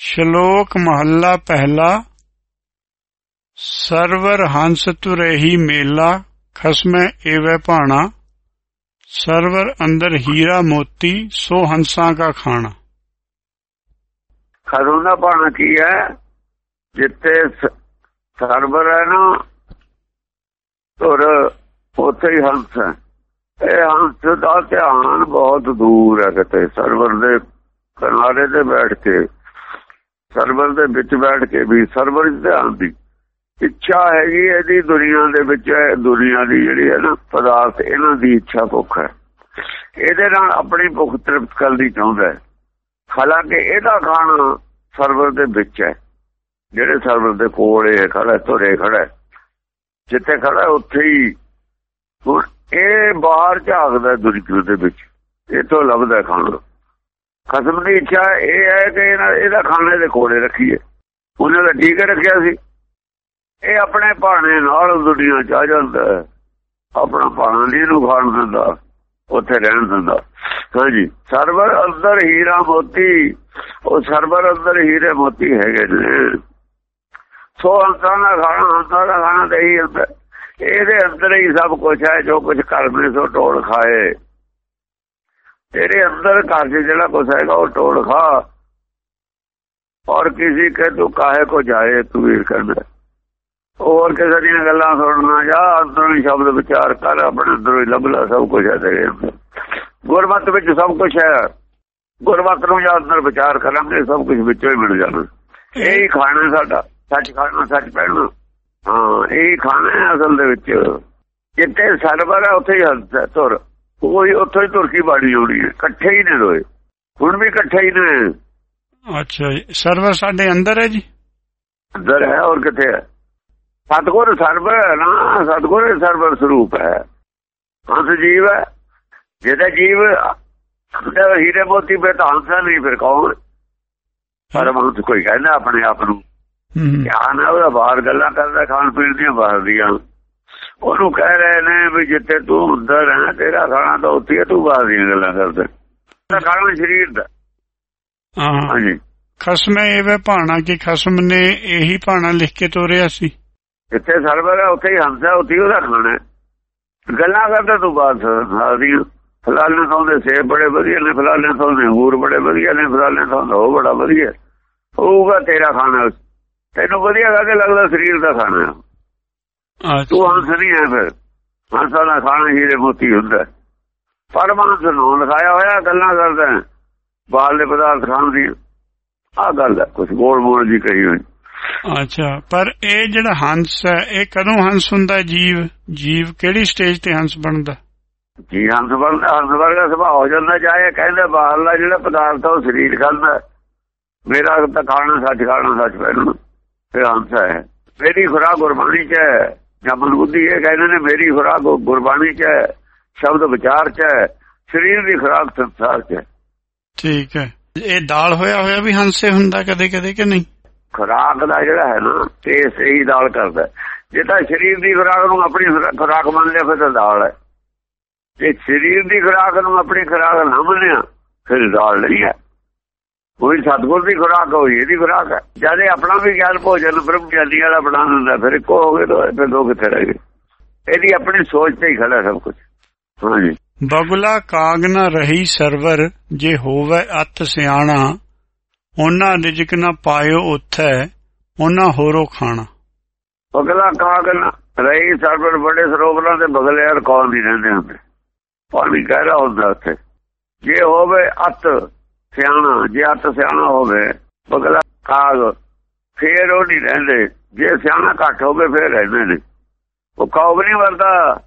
ਸ਼ਲੋਕ ਮਹੱਲਾ ਪਹਿਲਾ, ਸਰਵਰ ਹੰਸ ਤੁਰਹੀ ਮੇਲਾ, ਖਸਮੈ ਏਵੈ ਭਾਣਾ। ਸਰਵਰ ਅੰਦਰ ਹੀਰਾ ਮੋਤੀ, ਸੋ ਹੰਸਾਂ ਕਾ ਖਾਣਾ। ਖਰੂ ਦਾ ਕੀ ਹੈ? ਜਿੱਤੇ ਸਰਵਰ ਹੈ ਨਾ ਤੁਰ ਉੱਥੇ ਹੀ ਹੰਸ ਹੈ। ਇਹ ਹੰਸ ਦਾ ਧਿਆਨ ਬਹੁਤ ਦੂਰ ਹੈ ਕਿਤੇ, ਸਰਵਰ ਦੇ ਕਿਨਾਰੇ ਤੇ ਬੈਠ ਕੇ। ਸਰਵਰ ਦੇ ਵਿੱਚ ਬੈਠ ਕੇ ਵੀ ਸਰਵਰ ਧਿਆਨ ਦੀ ਇੱਛਾ ਹੈਗੀ ਇਹਦੀ, ਦੁਨੀਆ ਦੇ ਵਿੱਚ ਦੁਨੀਆ ਦੀ ਜਿਹੜੀ ਹੈ ਨਾ ਪਦਾਰਥ, ਇਹਨਾਂ ਦੀ ਇੱਛਾ ਭੁੱਖ ਹੈ। ਇਹਦੇ ਨਾਲ ਆਪਣੀ ਭੁੱਖ ਤ੍ਰਿਪਤ ਕਰਨੀ ਚਾਹੁੰਦਾ ਹੈ। ਹਾਲਾਂਕਿ ਇਹਦਾ ਖਾਣਾ ਸਰਵਰ ਦੇ ਵਿੱਚ ਹੈ। ਜਿਹੜੇ ਸਰਵਰ ਦੇ ਕੋਲ ਇਹ ਖੜਾ ਤੁਰੇ ਖੜਾ ਹੈ। ਜਿੱਥੇ ਖੜਾ, ਉੱਥੇ ਹੀ ਹੁਣ ਇਹ ਬਾਹਰ ਝਾਕਦਾ ਦੁਨੀਆ ਦੇ ਵਿੱਚ। ਇਹ ਤੋਂ ਲੱਭਦਾ ਖਾਣਾ। ਖਸਮ ਦੀ ਇੱਛਾ ਇਹ ਹੈ ਕਿ ਇਹਦਾ ਖਾਣੇ ਦੇ ਕੋਲੇ ਰੱਖੀਏ। ਉਹਨਾਂ ਦਾ ਠੀਕ ਰੱਖਿਆ ਸੀ। ਇਹ ਆਪਣੇ ਭਾਣੇ ਨਾਲ ਦੁਨੀਆ ਚ ਆ ਜਾਂਦਾ ਆਪਣਾ ਭਾਣਾ ਨਹੀਂ ਨੂੰ ਖਾਣ ਦਿੰਦਾ। ਉੱਥੇ ਰਹਿਣ ਦਿੰਦਾ। ਹਾਂਜੀ ਸਰਵਰ ਅੰਦਰ ਹੀਰਾ ਮੋਤੀ। ਉਹ ਸਰਵਰ ਅੰਦਰ ਹੀਰੇ ਮੋਤੀ ਹੈਗੇ ਨੇ। ਸੋ ਅੰਤਾਂ ਦਾ ਖਾਣਾ ਹੰਸਾਂ ਦਾ ਖਾਣਾ ਤੇ ਹੀ ਹੁੰਦਾ ਇਹਦੇ ਅੰਦਰ ਹੀ ਸਭ ਕੁਝ ਹੈ। ਜੋ ਕੁਝ ਕਰਮੇ ਸੋ ਟੋਲ ਖਾਏ। ਤੇਰੇ ਅੰਦਰ ਘਰ 'ਚ ਜਿਹੜਾ ਕੁਝ ਹੈਗਾ, ਉਹ ਟੋਲ ਖਾ। ਔਰ ਕਿਸੇ ਕੇ ਤੂੰ ਕਾਹੇ ਕੋ ਜਾਏ, ਤੂੰ ਵੀਰ ਕਰਦਾ ਹੋਰ ਕਿਸੇ ਦੀਆਂ ਗੱਲਾਂ ਸੁਣਨਾ, ਜਾ ਅੰਦਰੋਂ ਸ਼ਬਦ ਵਿਚਾਰ ਕਰ, ਆਪਣੇ ਅੰਦਰੋਂ ਹੀ ਲੱਭ ਸਭ ਕੁਝ ਹੈ ਤੇਰੇ ਗੁਰਮਤ ਵਿੱਚ ਸਭ ਕੁਝ ਹੈ। ਗੁਰਮਤ ਨੂੰ ਜਾਂ ਅੰਦਰ ਵਿਚਾਰ ਕਰਾਂਗੇ, ਸਭ ਕੁਝ ਵਿੱਚੋਂ ਹੀ ਮਿਲ ਜਾਣਾ। ਇਹ ਹੀ ਖਾਣਾ ਸਾਡਾ, ਸੱਚ ਖਾਣਾ, ਸੱਚ ਪਹਿਣਾ ਹਾਂ, ਇਹ ਖਾਣਾ ਹੈ ਅਸਲ ਦੇ ਵਿੱਚ। ਜਿੱਥੇ ਸਰਵਰ ਹੈ, ਉੱਥੇ ਹੀ ਹੰਸ ਹੈ ਤੁਰ ਕੋਈ ਉੱਥੇ ਹੀ ਤੁਰਕੀ ਬਾੜੀ ਹੋਣੀ ਹੈ। ਇਕੱਠੇ ਹੀ ਨੇ ਦੋਏ ਹੁਣ ਵੀ ਇਕੱਠੇ ਹੀ ਨੇ। ਅੱਛਾ ਜੀ। ਸਰਵਰ ਸਾਡੇ ਅੰਦਰ ਹੈ ਜੀ? ਅੰਦਰ ਹੈ ਔਰ ਕਿੱਥੇ ਹੈ? ਸਤਗੁਰ ਸਰਵਰ ਨਾ। ਸਤਗੁਰ ਸਰਵਰ ਸਰੂਪ ਹੈ। ਹੰਸ ਜੀਵ ਹੈ। ਜਿਹਦਾ ਜੀਵ ਹੀਰੇ ਮੋਤੀ ਹੈ ਨਹੀਂ ਫਿਰ ਕੌਣ ਪਰਮਹੰਸ ਕੋਈ ਕਹਿੰਦਾ ਆਪਣੇ ਆਪ ਨੂੰ। ਹੂੰ। ਗਿਆਨ ਹੈ ਉਹਦਾ ਬਾਹਰ ਗੱਲਾਂ ਕਰਦਾ ਖਾਣ ਪੀਣ ਦੀਆਂ ਬਾਹਰ ਦੀਆਂ। ਉਹਨੂੰ ਕਹਿ ਰਹੇ ਨੇ ਵੀ ਜਿੱਥੇ ਤੂੰ ਅੰਦਰ ਹੈ ਤੇਰਾ ਖਾਣਾ ਤਾਂ ਉੱਥੇ ਤੂੰ ਬਾਹਰ ਦੀਆਂ ਗੱਲਾਂ ਕਰਦਾ। ਤੇਰਾ ਖਾਣਾ ਸਰੀਰ ਦਾ। ਹਾਂ। ਹਾਂਜੀ। ਖਸਮੈ ਏਵੈ ਭਾਣਾ ਕਿ ਖਸਮ ਨੇ ਇਹੀ ਭਾਣਾ ਲਿਖ ਕੇ ਤੋਰਿਆ ਸੀ। ਜਿੱਥੇ ਸਰਵਰ ਹੈ ਉੱਥੇ ਹੀ ਹੰਸ ਉੱਥੇ ਉਹਦਾ ਖਾਣਾ। ਗੱਲਾਂ ਕਰਦਾ ਤੂੰ ਬਾਤ ਸਾਰੀਆਂ ਫਲਾਣੇ ਤੋਂ ਦੇ ਸੇਬ ਬੜੇ ਵਧੀਆ ਨੇ ਫਲਾਣੇ ਤੋਂ ਦੇ ਅੰਗੂਰ ਬੜੇ ਵਧੀਆ ਨੇ ਫਲਾਣੇ ਤੋਂ ਦਾ ਉਹ ਬੜਾ ਵਧੀਆ। ਹੋਊਗਾ ਤੇਰਾ ਖਾਣਾ। ਤੈਨੂੰ ਵਧੀਆ ਕਾਹਦੇ ਲੱਗਦਾ ਸਰੀਰ ਦਾ ਖਾਣਾ। ਤੂੰ ਅੱਛਾ ਹੰਸ ਨਹੀਂ ਹੈ ਫਿਰ। ਹੰਸਾਂ ਦਾ ਖਾਣਾ ਹੀਰੇ ਮੋਤੀ ਹੁੰਦਾ। ਪਰਮਾਨੰਦ ਨੂੰ ਲਿਖਾਇਆ ਹੋਇਆ ਗੱਲਾਂ ਕਰਦਾ। ਬਾਹਰਲੇ ਪਦਾਰਥ ਖਾਣ ਦੀ। ਆ ਗੱਲ ਹੈ ਕੁਝ ਗੋਲ ਮੋਲ ਜੀ ਕਹੀ ਹੋਈ। ਅੱਛਾ ਪਰ ਇਹ ਜਿਹੜਾ ਹੰਸ ਹੈ ਇਹ ਕਦੋਂ ਹੰਸ ਹੁੰਦਾ ਜੀਵ ਜੀਵ ਕਿਹੜੀ ਸਟੇਜ ਤੇ ਹੰਸ ਬਣਦਾ? ਜੀ ਹੰਸ ਵਰਗਾ ਹੰਸ ਵਰਗਾ ਸੁਭਾਅ ਹੋ ਜਾਂਦਾ ਚਾਹੇ ਕਹਿੰਦੇ ਬਾਹਰਲਾ ਜਿਹੜਾ ਪਦਾਰਥ ਉਹ ਸਰੀਰ ਖਾਂਦਾ। ਮੇਰਾ ਤਾਂ ਖਾਣਾ ਸੱਚ ਖਾਣਾ ਸੱਚ ਪਹਿਲੂ ਫਿਰ ਹੰਸ ਹੈ ਮੇਰੀ ਖੁਰਾਕ ਗੁਰਬਾਣੀ ਚ ਹੈ। ਜਾਂ ਬੁੱਧੀ ਇਹ ਕਹਿੰਦੇ ਨੇ ਮੇਰੀ ਖੁਰਾਕ ਗੁਰਬਾਣੀ ਚ ਹੈ ਸ਼ਬਦ ਵਿਚਾਰ ਚ ਹੈ ਸਰੀਰ ਦੀ ਖੁਰਾਕ ਸੰਸਾਰ ਚ ਹੈ। ਠੀਕ ਹੈ। ਇਹ ਦਾਲ ਹੋਇਆ ਹੋਇਆ ਵੀ ਹੰਸੇ ਹੁੰਦਾ ਕਦੇ ਕਦੇ ਕਿ ਨਹੀਂ? ਖੁਰਾਕ ਦਾ ਜਿਹੜਾ ਹੈ ਨਾ ਤੇ ਸਹੀ ਦਾਲ ਕਰਦਾ। ਜੇ ਤਾਂ ਸਰੀਰ ਦੀ ਖੁਰਾਕ ਨੂੰ ਆਪਣੀ ਖੁਰਾ- ਖੁਰਾਕ ਮੰਨ ਲਿਆ ਫਿਰ ਤਾਂ ਦਾਲ ਹੈ। ਜੇ ਸਰੀਰ ਦੀ ਖੁਰਾਕ ਨੂੰ ਆਪਣੀ ਖੁਰਾਕ ਨਾ ਮੰਨਿਆ ਫਿਰ ਦਾਲ ਨਹੀਂ ਹੈ। ਕੋਈ ਸਤਗੁਰ ਦੀ ਖੁਰਾਕ ਹੋਈ ਇਹਦੀ ਖੁਰਾਕ ਹੈ। ਜਦ ਇਹ ਆਪਣਾ ਵੀ ਗਿਆਨ ਭੋਜਨ ਬ੍ਰਹਮ ਗਿਆਨੀ ਵਾਲਾ ਬਣਾ ਦਿੰਦਾ ਫਿਰ ਇੱਕੋ ਹੋ ਗਏ ਤਾਂ ਫਿਰ ਦੋ ਕਿੱਥੇ ਰਹਿ ਗਏ। ਇਹਦੀ ਆਪਣੀ ਸੋਚ ਤੇ ਹੀ ਖੜਾ ਸਭ ਕੁਝ। ਹਾਂਜੀ। ਬਗੁਲਾ ਕਾਗ ਨਾ ਰਹੀ ਸਰਵਰ ਜੇ ਹੋਵੇ ਅਤ ਸਿਆਣਾ ਉਹਨਾਂ ਰਿਜਕ ਨਾ ਪਾਇਓ ਉਥੈ ਉਹਨਾਂ ਹੋਰੋ ਖਾਣਾ। ਅਗਲਾ ਕਾਗ ਨਾ ਰਹੀ ਸਰਵਰ ਬੜੇ ਸਰੋਵਰਾਂ ਦੇ ਬਗਲੇ ਯਾਰ ਕੌਣ ਨਹੀਂ ਰਹਿੰਦੇ ਹੁੰਦੇ। ਪਾਣੀ ਗਹਿਰਾ ਹੁੰਦਾ ਉੱਥੇ। ਜੇ ਹੋਵੇ ਅਤ ਸਿਆਣਾ ਜੇ ਅਤ ਸਿਆਣਾ ਹੋਵੇ ਬਗਲਾ ਕਾਗ ਫੇਰ ਉਹ ਨਹੀਂ ਰਹਿੰਦੇ। ਜੇ ਸਿਆਣਾ ਘੱਟ ਹੋਵੇ ਫੇਰ ਰਹਿੰਦੇ ਨੇ। ਉਹ ਕਾਗ ਨਹੀਂ ਵਰਦਾ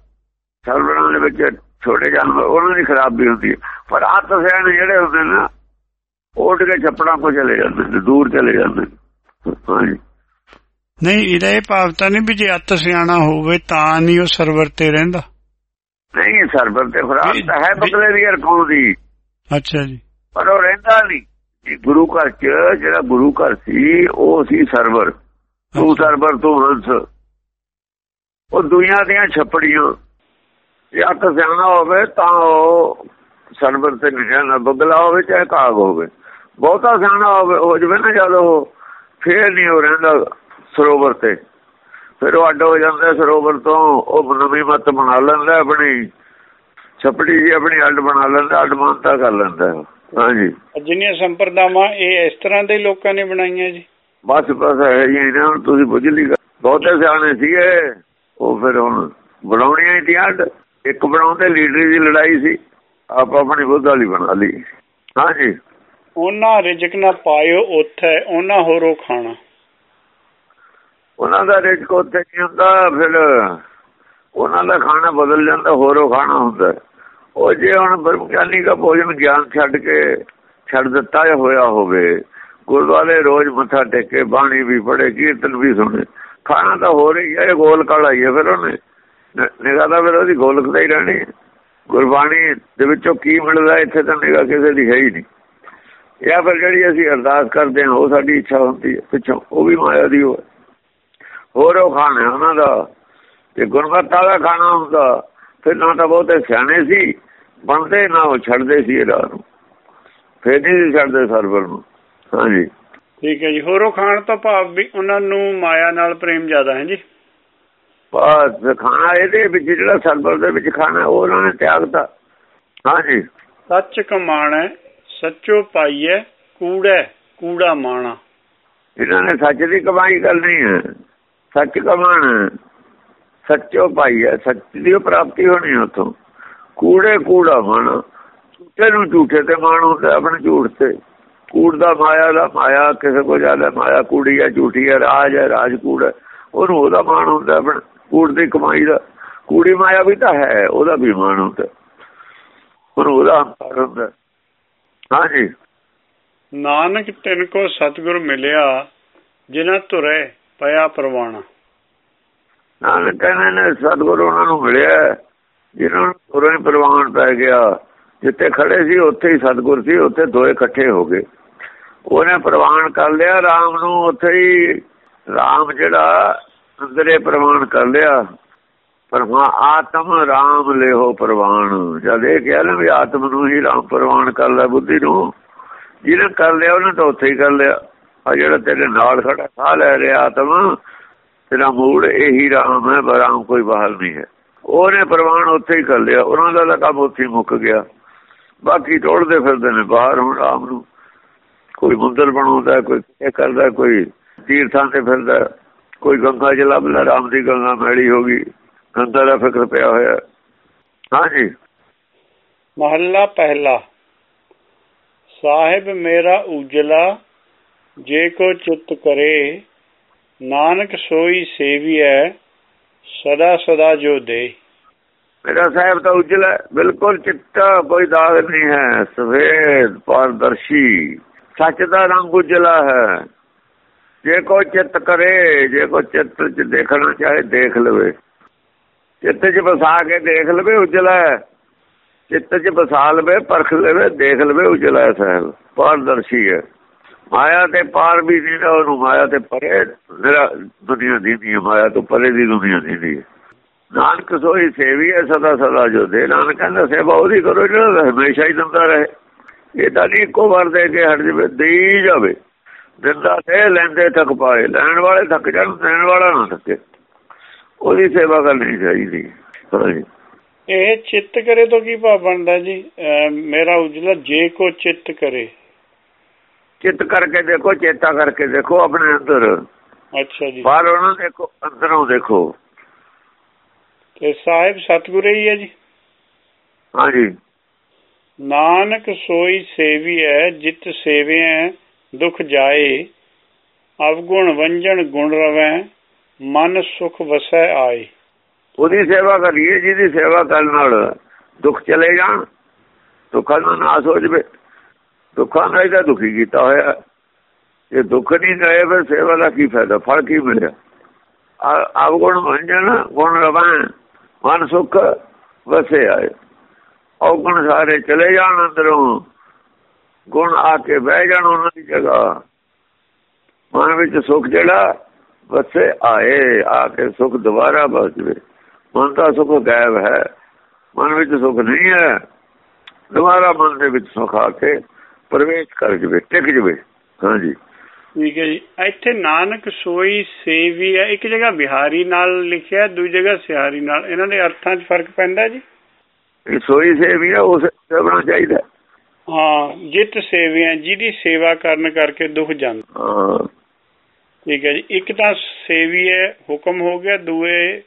ਸਰਵਰਾਂ ਦੇ ਵਿੱਚ ਛੋਟੇ ਜਾਨਵਰ ਉਹਨਾਂ ਦੀ ਖਰਾਬੀ ਹੁੰਦੀ ਹੈ। ਪਰ ਅਤ ਸਿਆਣੇ ਜਿਹੜੇ ਹੁੰਦੇ ਨੇ ਉੱਡ ਕੇ ਛੱਪੜਾਂ ਕੋ ਚਲੇ ਜਾਂਦੇ ਨੇ ਦੂਰ ਚਲੇ ਜਾਂਦੇ ਨੇ। ਹਾਂਜੀ। ਨਹੀਂ ਇਹਦਾ ਇਹ ਭਾਵ ਤਾਂ ਨਹੀਂ ਵੀ ਜੇ ਅਤ ਸਿਆਣਾ ਹੋਵੇ ਤਾਂ ਨਹੀਂ ਉਹ ਸਰਵਰ ਤੇ ਰਹਿੰਦਾ। ਨਹੀਂ ਸਰਵਰ ਤੇ ਖੁਰਾਕ ਵੀ- ਤਾਂ ਹੈ ਬਗਲੇ ਦੀ ਰਕਮ ਦੀ। ਅੱਛਾ ਜੀ। ਪਰ ਉਹ ਰਹਿੰਦਾ ਨਹੀਂ ਗੁਰੂ ਘਰ ਚ ਜਿਹੜਾ ਗੁਰੂ ਘਰ ਸੀ ਉਹ ਸੀ ਸਰਵਰ। ਤੂੰ। ਸਰਵਰ ਤੂੰ ਹੰਸ। ਉਹ ਦੁਨੀਆ ਦੀਆਂ ਛਪੜੀਆਂ। ਜੇ ਅੱਤ ਸਿਆਣਾ ਹੋਵੇ ਤਾਂ ਉਹ ਸਰਵਰ ਤੇ ਰਹਿਣਾ ਬਗਲਾ ਹੋਵੇ ਚਾਹੇ ਕਾਗ ਹੋਵੇ। ਬਹੁਤਾ ਸਿਆਣਾ ਹੋ ਜਵੇ ਨਾ ਜਦ ਉਹ ਫੇਰ ਨਹੀਂ ਹੋ ਰਹਿੰਦਾ ਸਰੋਵਰ ਤੇ। ਫਿਰ ਉਹ ਅੱਡ ਹੋ ਜਾਂਦਾ ਸਰੋਵਰ ਤੋਂ। ਉਹ ਨਵੀਂ ਮਤ ਬਣਾ ਲੈਂਦਾ ਆਪਣੀ। ਛਪੜੀ ਜੀ ਆਪਣੀ ਅੱਡ ਬਣਾ ਲੈਂਦਾ ਅੱਡ ਮੰਨਤਾ ਕਰ ਲੈਂਦਾ। ਹਾਂਜੀ। ਜਿੰਨੀਆਂ ਸੰਪਰਦਾਵਾਂ ਇਹ ਇਸ ਤਰ੍ਹਾਂ ਦੇ ਲੋਕਾਂ ਨੇ ਬਣਾਈਆਂ ਜੀ। ਬਸ ਬਸ ਹੈ ਜੀ ਇਹਨਾਂ ਨੂੰ ਤੁਸੀਂ ਬੁੱਝ ਲਈ ਬਹੁਤੇ ਸਿਆਣੇ ਸੀਗੇ ਉਹ ਫਿਰ ਹੁਣ ਬਣਾਉਣੀਆਂ ਹੀ ਅੱਡ ਇੱਕ ਬਣਾਉਂਦੇ ਲੀਡਰੀ ਦੀ ਲੜਾਈ ਸੀ ਆਪ ਆਪਣੀ ਬੁੱਧ ਵਾਲੀ ਬਣਾ ਲਈ। ਹਾਂਜੀ। ਉਹਨਾਂ ਰਿਜਕ ਨਾ ਪਾਇਓ ਉੱਥੇ ਉਹਨਾਂ ਹੋਰੋ ਖਾਣਾ। ਉਹਨਾਂ ਦਾ ਰਿਜਕ ਉੱਥੇ ਨਹੀਂ ਹੁੰਦਾ ਫਿਰ ਉਹਨਾਂ ਦਾ ਖਾਣਾ ਬਦਲ ਜਾਂਦਾ ਹੋਰੋ ਖਾਣਾ ਹੁੰਦਾ। ਉਹ ਜੇ ਹੁਣ ਬ੍ਰਹਮਗਿਆਨੀ ਦਾ ਭੋਜਨ ਗਿਆਨ ਛੱਡ ਕੇ, ਛੱਡ ਦਿੱਤਾ ਹੋਇਆ ਹੋਵੇ, ਗੁਰਦੁਆਰੇ ਰੋਜ਼ ਮੱਥਾ ਟੇਕੇ ਬਾਣੀ ਵੀ ਪੜੇ ਕੀਰਤਨ ਵੀ ਸੁਣੇ, ਖਾਣਾ ਤਾਂ ਹੋ ਰਹੀ ਹੈ ਗੋਲ ਕਾਲਾ ਹੈ ਫਿਰ ਉਹਨੇ। ਨਿਗਾਹ ਦਾ ਫਿਰ ਉਹਦੀ ਗੋਲਕ ਹੀ ਰਹਿਣੀ ਗੁਰਬਾਣੀ ਦੇ ਵਿੱਚੋਂ ਕੀ ਮਿਲਦਾ, ਇੱਥੇ ਤਾਂ ਨਿਗਾਹ ਕਿਸੇ ਦੀ ਹੈ ਹੀ ਨਹੀਂ। ਇਹ ਫਿਰ ਜਿਹੜੀ ਅਸੀਂ ਅਰਦਾਸ ਕਰਦੇ ਹਾਂ, ਉਹ ਸਾਡੀ ਇੱਛਾ ਹੁੰਦੀ ਹੈ, ਪਿੱਛੋਂ ਉਹ ਵੀ ਮਾਇਆ ਦੀ ਹੋ। ਹੋਰ ਉਹ ਖਾਣਾ ਉਹਨਾਂ ਦਾ ਤੇ ਗੁਰਮਤਿ ਦਾ ਖਾਣਾ ਹੁੰਦਾ ਫਿਰ ਨਾ ਤਾਂ ਬਹੁਤੇ ਸਿਆਣੇ ਸੀ ਬਣਦੇ ਨਾ ਉਹ ਛੱਡਦੇ ਸੀ ਇਹਦਾ ਨੂੰ। ਫਿਰ ਨਹੀਂ ਛੱਡਦੇ ਸਰਵਰ ਨੂੰ। ਹਾਂਜੀ। ਠੀਕ ਹੈ ਜੀ ਹੋਰੋ ਖਾਣ ਤੋਂ ਭਾਵ ਵੀ ਉਹਨਾਂ ਨੂੰ ਮਾਇਆ ਨਾਲ ਪ੍ਰੇਮ ਜ਼ਿਆਦਾ ਹੈ ਜੀ? ਬਸ ਖਾਣਾ ਇਹਦੇ ਵਿੱਚ ਜਿਹੜਾ ਸਰਬਰ ਦੇ ਵਿੱਚ ਖਾਣਾ ਉਹ ਉਹਨਾਂ ਨੇ ਤਿਆਗਤਾ। ਹਾਂਜੀ। ਸੱਚ ਕਮਾਣਾ ਸੱਚੋ ਪਾਈਏ ਕੂੜਾ ਕੂੜਾ ਮਾਣਾ। ਇਹਨਾਂ ਨੇ ਸੱਚ ਦੀ ਕਮਾਈ ਕਰਨੀ ਹੈ। ਸੱਚ ਕਮਾਣਾ। ਸੱਚੋ ਪਾਈਏ ਸੱਚ ਦੀ ਪ੍ਰਾਪਤੀ ਹੋਣੀ ਉਥੋਂ। ਕੂੜੇ ਕੂੜਾ ਮਾਣਾ ਝੂਠੇ ਝੂਠੇ ਤੇ ਮਾਣ ਹੁੰਦਾ ਆਪਣੇ ਝੂਠ ਤੇ। ਕੂੜ ਦਾ ਮਾਇਆ ਦਾ ਮਾਇਆ, ਕਿਸੇ ਕੋ ਜ਼ਿਆਦਾ ਮਾਇਆ, ਕੂੜੀ ਹੈ, ਝੂਠੀ ਹੈ, ਰਾਜ ਹੈ ਰਾਜ ਕੂੜ ਉਹਨੂੰ ਉਹਦਾ ਮਾਣ ਹੁੰਦਾ ਆਪਣਾ ਕੂੜ ਦੀ ਕਮਾਈ ਦਾ। ਕੂੜੀ ਮਾਇਆ ਵੀ ਤਾਂ ਹੈ, ਉਹਦਾ ਵੀ ਮਾਣ ਹੁੰਦਾ ਉਹਨੂੰ ਉਹਦਾ ਹੰਕਾਰ ਹੁੰਦਾ ਹਾਂਜੀ ਨਾਨਕ ਤਿੰਨ ਕੋ ਸਤਿਗੁਰ ਮਿਲਿਆ, ਜਿਨ੍ਹਾਂ ਤੁਰੇ ਪਿਆ ਪਰਵਾਣਾ। ਨਾਨਕ ਕਹਿੰਦੇ ਨੇ, ਸਤਿਗੁਰ ਉਹਨਾਂ ਨੂੰ ਮਿਲਿਆ, ਜਿਨ੍ਹਾਂ ਨੂੰ ਤੁਰੇ ਪਰਵਾਨ ਪੈ ਗਿਆ। ਜਿੱਥੇ ਖੜੇ ਸੀ, ਉੱਥੇ ਹੀ ਸਤਿਗੁਰ ਸੀ, ਉੱਥੇ ਦੋਏ ਇਕੱਠੇ ਹੋ ਗਏ। ਉਹਨੇ ਪ੍ਰਵਾਨ ਕਰ ਲਿਆ RAM ਨੂੰ ਉੱਥੇ ਹੀ RAM ਜਿਹੜਾ ਅੰਦਰੇ ਪ੍ਰਵਾਨ ਕਰ ਲਿਆ। ਪਰਮਾ ਆਤਮ RAM ਲਿਓ ਪ੍ਰਵਾਨ। ਜਦ ਇਹ ਕਿਹਾ ਨਾ ਵੀ ਆਤਮ ਨੂੰ ਹੀ RAM ਪ੍ਰਵਾਨ ਕਰ ਲੈ ਬੁੱਧੀ ਨੂੰ, ਜਿਹਨੇ ਕਰ ਲਿਆ ਉਹਨੇ ਤਾਂ ਉੱਥੇ ਹੀ ਕਰ ਲਿਆ। ਆ ਜਿਹੜਾ ਤੇਰੇ ਨਾਲ ਖੜਾ ਸਾਹ ਲੈ ਰਿਹਾ ਆਤਮ ਤੇਰਾ ਮੂੜ ਇਹੀ RAM ਹੈ ਬਰਾਮ ਕੋਈ ਬਾਹਰ ਨਹੀਂ ਹੈ। ਉਹਨੇ ਪ੍ਰਵਾਨ ਉੱਥੇ ਹੀ ਕਰ ਲਿਆ, ਉਹਨਾਂ ਦਾ ਕੰਮ ਉੱਥੇ ਮੁੱਕ ਗਿਆ। ਬਾਕੀ ਟੋੜਦੇ ਫਿਰਦੇ ਨੇ ਬਾਹਰ ਹੁਣ ਰਾਮ ਨੂੰ। ਕੋਈ ਮੰਦਰ ਬਣਾਉਂਦਾ, ਕੋਈ ਇਹ ਕਰਦਾ, ਕੋਈ ਤੀਰਥਾਂ ਤੇ ਫਿਰਦਾ, ਕੋਈ ਗੰਗਾ ਜਲਾ ਲੱਭਦਾ ਰਾਮ ਦੀ ਗੰਗਾ ਮੈਲੀ ਹੋ ਗਈ, ਗੰਗਾ ਦਾ ਫਿਕਰ ਪਿਆ ਹੋਇਆ। ਹਾਂਜੀ ਮਹੱਲਾ ਪਹਿਲਾ। ਸਾਹਿਬ ਮੇਰਾ ਉਜਲਾ, ਜੇ ਕੋ ਚਿੱਤ ਕਰੇ ਨਾਨਕ ਸੋਈ ਸੇਵੀਐ, ਸਦਾ ਸਦਾ ਜੋ ਦੇ ਮੇਰਾ ਸਾਹਿਬ ਤਾਂ ਉਜਲਾ ਬਿਲਕੁਲ ਚਿੱਟਾ ਕੋਈ ਦਾਗ ਨਹੀਂ ਹੈ ਸਵੇਦ ਪਾਰਦਰਸ਼ੀ। ਸੱਚ ਦਾ ਰੰਗ ਉਜਲਾ ਹੈ। ਜੇ ਕੋ ਚਿੱਤ ਕਰੇ, ਜੇ ਕੋ ਚਿੱਤ ਚ ਦੇਖਣਾ ਚਾਹੇ, ਦੇਖ ਲਵੇ। ਚਿੱਤ ਚ ਬਸਾ ਕੇ ਦੇਖ ਲਵੇ, ਉਜਲਾ ਹੈ। ਚਿੱਤ ਚ ਬਸਾ ਲਵੇ, ਪਰਖ ਲਵੇ, ਦੇਖ ਲਵੇ, ਉਜਲਾ ਸਾਹਿਬ। ਪਾਰਦਰਸ਼ੀ ਹੈ। ਮਾਇਆ ਤੇ ਪਾਰ ਵੀ ਨਹੀਂ ਉਹਨੂੰ ਮਾਇਆ ਤੇ ਪਰੇ ਦੁਨੀਆ ਦੀ ਨਹੀਂ ਮਾਇਆ ਤੋਂ ਪਰੇ ਦੀ ਦੁਨੀਆ ਦੀ ਹੈ। ਨਾਨਕ ਸੋਈ ਸੇਵੀ ਹੈ, ਸਦਾ ਸਦਾ ਜੋ ਦੇ। ਨਾਨਕ ਕਹਿੰਦਾ, ਸੇਵਾ ਉਹਦੀ ਕਰੋ, ਜਿਹੜਾ ਹਮੇਸ਼ਾ ਹੀ ਦਿੰਦਾ ਰਹੇ। ਇਹ ਤਾਂ ਨਹੀਂ ਇੱਕੋ ਵਾਰ ਦੇ ਕੇ ਹਟ ਜਵੇ ਦੇਈ ਜਾਵੇ। ਦਿੰਦਾ ਤੇ ਲੈਂਦੇ ਤੱਕ ਪਾਏ। ਲੈਣ ਵਾਲੇ ਥੱਕ ਜਾਣ, ਦੇਣ ਵਾਲਾ ਨਾ ਥੱਕੇ। ਉਹਦੀ ਸੇਵਾ ਕਰਨੀ ਚਾਹੀਦੀ ਇਹ ਚਿੱਤ ਕਰੇ ਤਾਂ ਕੀ ਭਾਵ ਬਣਦਾ ਜੀ? ਮੇਰਾ ਉਜਲਾ, ਜੇ ਕੋ ਚਿੱਤ ਕਰੇ। ਚਿੱਤ ਕਰਕੇ ਦੇਖੋ ਚੇਤਾ ਕਰਕੇ ਦੇਖੋ ਆਪਣੇ ਅੰਦਰ। ਅੱਛਾ ਜੀ। ਬਾਹਰ ਉਹਨਾਂ ਦੇਖੋ ਅੰਦਰੋਂ ਦੇਖੋ। ਤੇ ਸਾਹਿਬ ਸਤਿਗੁਰ ਹੀ ਹੈ ਜੀ। ਹਾਂਜੀ। ਨਾਨਕ ਸੋਈ ਸੇਵੀ ਹੈ ਜਿਤ ਸੇਵਿਐ ਦੁਖ ਜਾਏ। ਅਵਗੁਣ ਵੰਜਨ ਗੁਣ ਰਵੈ ਮਨ ਸੁਖ ਵਸੈ ਆਏ। ਉਹਦੀ ਸੇਵਾ ਕਰੀਏ ਜਿਹਦੀ ਸੇਵਾ ਕਰਨ ਨਾਲ ਦੁੱਖ ਚਲੇ ਜਾਣ ਦੁੱਖਾਂ ਦਾ ਨਾਸ ਹੋ ਜਵੇ। ਦੁੱਖਾਂ ਦਾ ਇਹਦਾ ਦੁਖੀ ਕੀਤਾ ਹੋਇਆ। ਜੇ ਦੁੱਖ ਨਹੀਂ ਗਏ ਫਿਰ ਸੇਵਾ ਦਾ ਕੀ ਫਾਇਦਾ? ਫਲ ਕੀ ਮਿਲਿਆ? ਅਵਗੁਣ ਵੰਜਨ ਗੁਣ ਰਵਾਂ, ਮਨ ਸੁਖ ਵਸੇ ਆਏ। ਔਗਣ ਸਾਰੇ ਚਲੇ ਜਾਣ ਅੰਦਰੋਂ। ਗੁਣ ਆ ਕੇ ਬਹਿ ਜਾਣ ਉਹਨਾਂ ਦੀ ਜਗ੍ਹਾ। ਮਨ ਵਿੱਚ ਸੁਖ ਜਿਹੜਾ, ਵਸੇ ਆਏ, ਆ ਕੇ ਸੁਖ ਦੁਬਾਰਾ ਬਸ ਜਵੇ। ਮਨ ਦਾ ਸੁਖ ਗਾਇਬ ਹੈ। ਮਨ ਵਿੱਚ ਸੁਖ ਨਹੀਂ ਹੈ। ਦੁਬਾਰਾ ਮਨ ਦੇ ਵਿੱਚ ਸੁਖ ਆ ਕੇ ਪ੍ਰਵੇਸ਼ ਕਰ ਜਵੇ ਟਿਕ ਜਵੇ। ਹਾਂਜੀ। ਠੀਕ ਹੈ ਜੀ। ਇੱਥੇ ਨਾਨਕ ਸੋਈ ਸੇਵੀ ਹੈ। ਇੱਕ ਜਗ੍ਹਾ ਬਿਹਾਰੀ ਨਾਲ ਲਿਖਿਆ ਦੂਜੀ ਜਗ੍ਹਾ ਸਿਹਾਰੀ ਨਾਲ। ਇਹਨਾਂ ਦੇ ਅਰਥਾਂ 'ਚ ਫ਼ਰਕ ਪੈਂਦਾ ਜੀ? ਇਹ ਸੋਈ ਸੇਵੀ ਆ ਉਸ ਸੇਵਣਾ ਚਾਹੀਦਾ। ਹਾਂ ਜਿਤ ਸੇਵੀਆਂ ਜਿਹਦੀ ਸੇਵਾ ਕਰਨ ਕਰਕੇ ਦੁੱਖ ਜਾਂਦਾ। ਹਾਂ। ਠੀਕ ਹੈ ਜੀ। ਇੱਕ ਤਾਂ ਸੇਵੀ ਹੈ ਹੁਕਮ ਹੋ ਗਿਆ। ਦੂਏ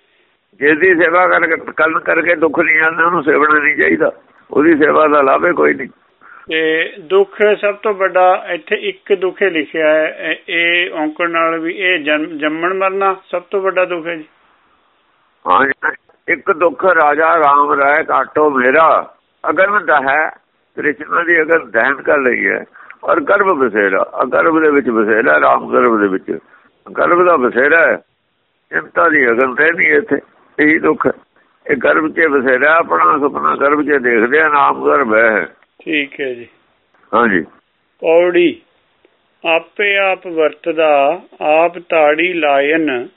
ਜਿਹਦੀ ਸੇਵਾ ਕਰਕੇ ਕਰਨ ਕਰਕੇ ਦੁੱਖ ਨਹੀਂ ਆਉਂਦਾ ਉਹਨੂੰ ਸੇਵਣਾ ਨਹੀਂ ਚਾਹੀਦਾ। ਉਹਦੀ ਸੇਵਾ ਦਾ ਲਾਭੇ ਕੋਈ ਨਹੀਂ। ਤੇ ਦੁੱਖ ਸਭ ਤੋਂ ਵੱਡਾ ਇੱਥੇ ਇੱਕ ਦੁੱਖੇ ਲਿਖਿਆ ਹੈ, ਇਹ- ਔਂਕੜ ਨਾਲ ਵੀ ਇਹ ਜੰਮਣ ਮਰਨਾ ਸਭ ਤੋਂ ਵੱਡਾ ਦੁੱਖ ਹੈ ਜੀ। ਹਾਂ ਇੱਕ ਦੁੱਖ ਰਾਜਾ ਰਾਮ ਰਾਏ ਕਾਟੋ ਮੇਰਾ ਅਗਨ ਹੈ, ਕ੍ਰਿਸ਼ਨ ਦੀ ਅਗਰ ਦਹਨ ਕਰ ਲਈ ਹੈ, ਔਰ ਗਰਭ ਬਸੇਰਾ ਆਹ ਦੇ ਵਿੱਚ ਬਸੇਰਾ, ਰਾਮ ਗਰਭ ਦੇ ਵਿੱਚ। ਗਰਭ ਦਾ ਬਸੇਰਾ ਹੈ, ਚਿੰਤਾ ਦੀ ਅਗਨ ਤੇ ਨਹੀਂ ਇੱਥੇ, ਇਹੀ ਦੁੱਖ ਹੈ। ਇਹ ਗਰਭ 'ਚ ਬਸੇਰਾ ਆਪਣਾ ਸੁਪਨਾ ਗਰਭ 'ਚ ਦੇਖਦੇ ਆ, ਨਾਮ ਗਰਭ ਹੈ। ਠੀਕ ਹੈ ਜੀ। ਹਾਂਜੀ। ਪੌੜੀ। ਆਪੇ ਆਪ ਵਰਤਦਾ ਆਪ ਤਾੜੀ ਲਾਇਨ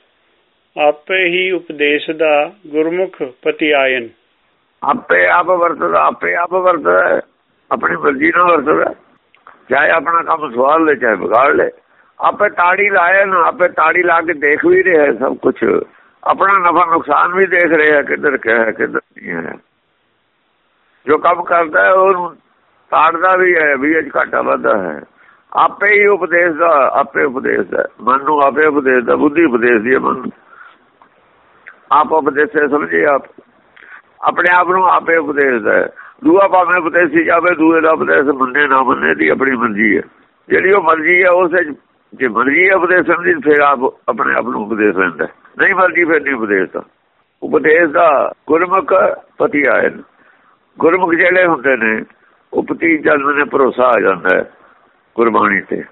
ਆਪੇ ਹੀ ਉਪਦੇਸ਼ ਦਾ ਗੁਰਮੁਖ ਪਤੀ ਆਇਨ ਆਪੇ ਆਪ ਵਰਤਦਾ ਆਪੇ ਆਪ ਵਰਤਦਾ। ਆਪਣੀ ਮਰਜ਼ੀ ਨਾਲ ਵਰਤਦਾ। ਚਾਹੇ ਆਪਣਾ ਕੰਮ ਸਵਾਲ ਲੈ ਚਾਹੇ ਵਿਗਾੜ ਲੈ। ਆਪੇ ਤਾੜੀ ਲਾਏ ਨਾ ਆਪੇ ਤਾੜੀ ਲਾ ਕੇ ਦੇਖ ਵੀ ਰਿਹਾ ਸਭ ਕੁਝ ਆਪਣਾ ਨਫਾ ਨੁਕਸਾਨ ਵੀ ਦੇਖ ਰਿਹਾ ਕਿੱਧਰ ਕਿੱਧਰ ਨਹੀਂ ਹੈ। ਜੋ ਕੰਮ ਕਰਦਾ ਹੈ ਉਹ ਤਾੜਦਾ ਵੀ ਹੈ, ਵੀ ਇਹ 'ਚ ਘਾਟਾ ਵਾਧਾ ਹੈ। ਆਪੇ ਹੀ ਉਪਦੇਸ਼ ਦਾ, ਆਪੇ ਉਪਦੇਸ਼ ਦਾ। ਮਨ ਨੂੰ ਆਪੇ ਉਪਦੇਸ਼ ਦਾ, ਬੁੱਧੀ ਉਪਦੇਸ਼ ਦੀ ਮਨ ਆਪ ਉਪਦੇਸ਼ ਸਮਝੇ ਆਪ। ਆਪਣੇ ਆਪ ਨੂੰ ਆਪੇ ਉਪਦੇਸ਼ ਦਾ ਦੂਆ ਭਾਵੇਂ ਉਪਦੇਸ਼ੀ ਜਾਵੇ, ਦੂਏ ਦਾ ਉਪਦੇਸ਼ ਮੰਨੇ ਨਾ ਮੰਨੇ ਦੀ ਆਪਣੀ ਮਰਜ਼ੀ ਹੈ। ਜਿਹੜੀ ਉਹ ਮਰਜ਼ੀ ਹੈ, ਉਸੇ 'ਚ ਜੇ ਮਰਜ਼ੀ ਹੈ ਉਪਦੇਸ਼ਣ ਦੀ ਫਿਰ ਆਪ ਆਪਣੇ ਆਪ ਨੂੰ ਉਪਦੇਸ਼ ਲੈਂਦਾ ਨਹੀਂ ਮਰਜ਼ੀ, ਫਿਰ ਨਹੀਂ ਉਪਦੇਸ਼ ਦਾ। ਉਪਦੇਸ਼ ਦਾ ਗੁਰਮੁਖ ਪਤੀ ਆਏ ਗੁਰਮੁਖ ਜਿਹੜੇ ਹੁੰਦੇ ਨੇ ਉਹ ਜਨਮ ਨੇ ਭਰੋਸਾ ਆ ਜਾਂਦਾ ਹੈ ਗੁਰਬਾਣੀ ਤੇ।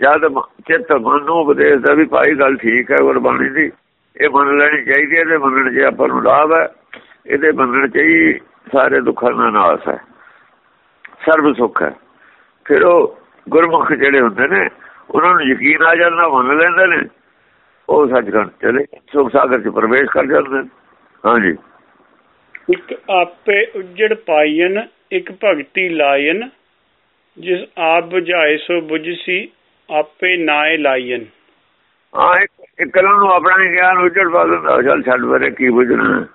ਜਦ ਚਿੱਤ ਮਨ ਨੂੰ ਉਪਦੇਸ਼ ਦਾ ਵੀ ਭਾਈ ਗੱਲ ਠੀਕ ਹੈ ਗੁਰਬਾਣੀ ਦੀ, ਇਹ ਮੰਨ ਲੈਣੀ ਚਾਹੀਦੀ ਹੈ ਤੇ ਮੰਨਣ 'ਚ ਆਪਾਂ ਨੂੰ ਲਾਭ ਹੈ, ਇਹਦੇ ਮੰਨਣ 'ਚ ਹੀ ਸਾਰੇ ਦੁੱਖਾਂ ਦਾ ਨਾਸ ਹੈ, ਸਰਬ ਸੁੱਖ ਹੈ। ਫਿਰ ਉਹ ਗੁਰਮੁਖ ਜਿਹੜੇ ਹੁੰਦੇ ਨੇ, ਉਹਨਾਂ ਨੂੰ ਯਕੀਨ ਆ ਜਾਂਦਾ, ਮੰਨ ਲੈਂਦੇ ਨੇ, ਉਹ ਸੱਚਖੰਡ ਚਲੇ, ਸੁਖ ਸਾਗਰ 'ਚ ਪ੍ਰਵੇਸ਼ ਕਰ ਜਾਂਦੇ ਹਾਂਜੀ। ਇੱਕ ਆਪੇ ਉਜੜ ਪਾਈਨ ਇਕ ਭਗਤੀ ਲਾਇਨ, ਜਿਸ ਆਪ ਬੁਝਾਏ ਸੋ ਬੁਝਸੀ ਆਪੇ ਨਾਏ ਲਾਇਨ। ਹਾਂ, ਇੱਕ ਨੂੰ ਆਪਣਾ ਗਿਆਨ, ਉਜੜ ਪਾ ਦਿੰਦਾ ਛੱਡ ਬਰੇ ਕੀ ਬੁਝਣਾ?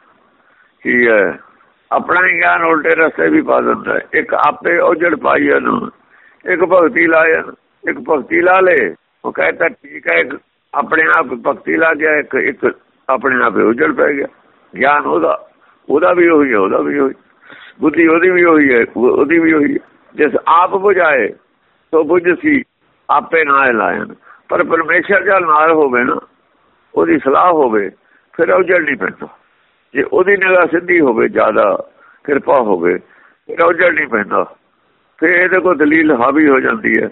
ਕੀ ਹੈ? ਆਪਣਾ ਗਿਆਨ, ਉਲਟੇ ਰਸਤੇ ਵੀ ਪਾ ਦਿੰਦਾ ਹੈ। ਇੱਕ ਆਪੇ ਉਜੜ ਪਾਈ ਨੂੰ ਇੱਕ ਭਗਤੀ ਲਾਇਆ ਇੱਕ ਭਗਤੀ ਲਾ ਲੇ। ਉਹ ਕਹਿੰਦਾ ਠੀਕ ਹੈ, ਇੱਕ ਆਪਣੇ ਆਪ ਭਗਤੀ ਲਾ ਗਿਆ, ਇੱਕ ਇੱਕ ਆਪਣੇ ਆਪ ਹੀ ਉਜੜ ਪੈ ਗਿਆ। ਗਿਆਨ ਉਹਦਾ ਉਹਦਾ ਵੀ ਉਹੀ ਹੈ, ਉਹਦਾ ਵੀ ਉਹੀ। ਬੁੱਧੀ ਉਹਦੀ ਵੀ ਉਹੀ ਹੈ, ਉਹ- ਉਹਦੀ ਵੀ ਉਹੀ ਜਿਸ ਆਪ ਬੁਝਾਏ, ਸੋ ਬੁਝ ਸੀ ਆਪੇ ਨਾਲ ਲਾਇਨ ਪਰ ਪਰਮੇਸ਼ਰ ਜਲ ਨਾਲ ਹੋਵੇ ਨਾ, ਉਹਦੀ ਸਲਾਹ ਹੋਵੇ, ਫਿਰ ਉਹ ਜਲ ਪੈਂਦਾ। ਜੇ ਉਹਦੀ ਨਿਗਾਹ ਸਿੱਧੀ ਹੋਵੇ, ਜ਼ਿਆਦਾ ਕਿਰਪਾ ਹੋਵੇ, ਫਿਰ ਉਹ ਜਲ ਪੈਂਦਾ। ਫਿਰ ਇਹਦੇ ਕੋਲ ਦਲੀਲ ਹਾਵੀ ਹੋ ਜਾਂਦੀ ਹੈ।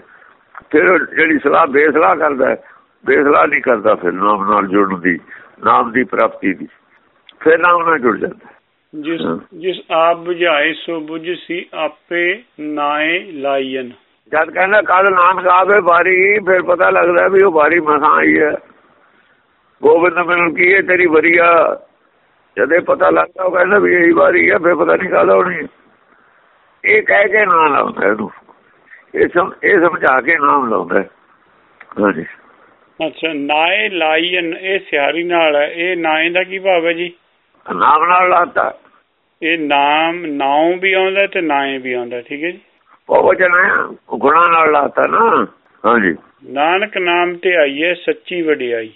ਫਿਰ ਉਹ ਜਿਹੜੀ ਸਲਾਹ ਬੇਸਲਾਹ ਕਰਦਾ ਬੇਸਲਾਹ ਨਹੀਂ ਕਰਦਾ ਫਿਰ ਨਾਮ ਨਾਲ ਜੁੜਨ ਦੀ, ਨਾਮ ਦੀ ਪ੍ਰਾਪਤੀ ਦੀ। ਫਿਰ ਨਾਮ ਨਾਲ ਜੁੜ ਜਾਂਦਾ ਜਿਸ। ਜਿਸ ਆਪ ਬੁਝਾਏ ਸੋ ਬੁਝਸੀ ਆਪੇ ਨਾਏ ਲਾਇਨ। ਜਦ ਕਹਿੰਦਾ ਕਦ ਨਾਨਕ ਆਵੇ ਬਾਰੀ ਫਿਰ ਪਤਾ ਲੱਗਦਾ ਵੀ ਉਹ ਬਾਰੀ ਮਸਾਂ ਆਈ ਹੈ। ਗੋਬਿੰਦ ਮੈਨੂੰ ਕੀ ਹੈ ਤੇਰੀ ਵਰੀਆ? ਜਦੇ ਪਤਾ ਲੱਗਦਾ ਉਹ ਕਹਿੰਦਾ ਵੀ ਇਹੀ ਵਾਰੀ ਹੈ ਫਿਰ ਪਤਾ ਨਹੀਂ ਕਾਹਦਾ ਹੋਣੀ। ਇਹ ਕਹਿ ਕੇ ਨਾਮ ਲਾਉਂਦਾ ਇਹਨੂੰ। ਇਹ ਸਮ ਇਹ ਸਮਝਾ ਕੇ ਨਾਮ ਲਾਉਂਦਾ। ਹਾਂਜੀ। ਅੱਛਾ ਨਾਏ ਲਾਇਨ ਇਹ ਸਿਹਾਰੀ ਨਾਲ ਹੈ। ਇਹ ਨਾਏ ਦਾ ਕੀ ਭਾਵ ਹੈ ਜੀ? ਨਾਮ ਨਾਲ ਲਾਤਾ। ਇਹ ਨਾਮ ਨਾਉ ਵੀ ਆਉਂਦਾ ਤੇ ਨਾਏ ਵੀ ਆਉਂਦਾ ਠੀਕ ਹੈ ਜੀ? ਉਹ ਉਹ ਗੁਣਾ ਨਾਲ ਲਾਤਾ ਨਾ। ਹਾਂਜੀ। ਨਾਨਕ ਨਾਮ ਤੇ ਆਈਏ ਸੱਚੀ ਵਡਿਆਈ।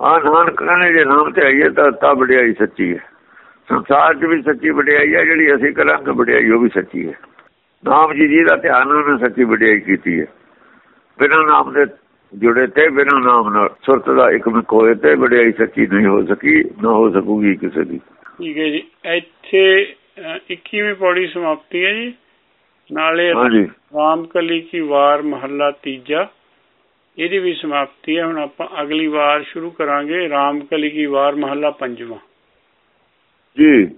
ਹਾਂ ਨਾਨਕ ਨੇ ਜੇ ਨਾਮ ਤੇ ਆਈਏ ਤਾਂ ਤਾਂ ਵਡਿਆਈ ਸੱਚੀ ਹੈ। ਸੰਸਾਰ 'ਚ ਵੀ ਸੱਚੀ ਵਡਿਆਈ ਹੈ ਜਿਹੜੀ ਅਸੀਂ ਕਰਾਂਗੇ ਵਡਿਆਈ ਉਹ ਵੀ ਸੱਚੀ ਹੈ। ਨਾਮ ਜੀ ਜੀ ਦਾ ਧਿਆਨ ਉਹਨੇ ਸੱਚੀ ਵਡਿਆਈ ਕੀਤੀ ਹੈ। ਬਿਨਾਂ ਨਾਮ ਦੇ ਜੁੜੇ ਤੇ ਬਿਨਾਂ ਨਾਮ ਨਾਲ। ਸੁਰਤ ਦਾ ਇੱਕ ਮਿਕ ਹੋਏ ਤੇ ਵਡਿਆਈ ਸੱਚੀ ਨਹੀਂ ਹੋ ਸਕੀ ਨਾ ਹੋ ਸਕੂਗੀ ਕਿਸੇ ਦੀ। ਠੀਕ ਹੈ ਜੀ। ਇੱਥੇ ਅ, 21ਵੀਂ ਪੌੜੀ ਸਮਾਪਤੀ ਹੈ ਜੀ। ਨਾਲੇ ਰਾਮਕਲੀ ਕੀ ਵਾਰ ਮਹੱਲਾ ਤੀਜਾ ਇਹਦੀ ਵੀ ਸਮਾਪਤੀ ਹੈ। ਹੁਣ ਆਪਾਂ ਅਗਲੀ ਵਾਰ ਸ਼ੁਰੂ ਕਰਾਂਗੇ। ਰਾਮਕਲੀ ਕੀ ਵਾਰ ਮਹੱਲਾ ਪੰਜਵਾਂ। ਜੀ।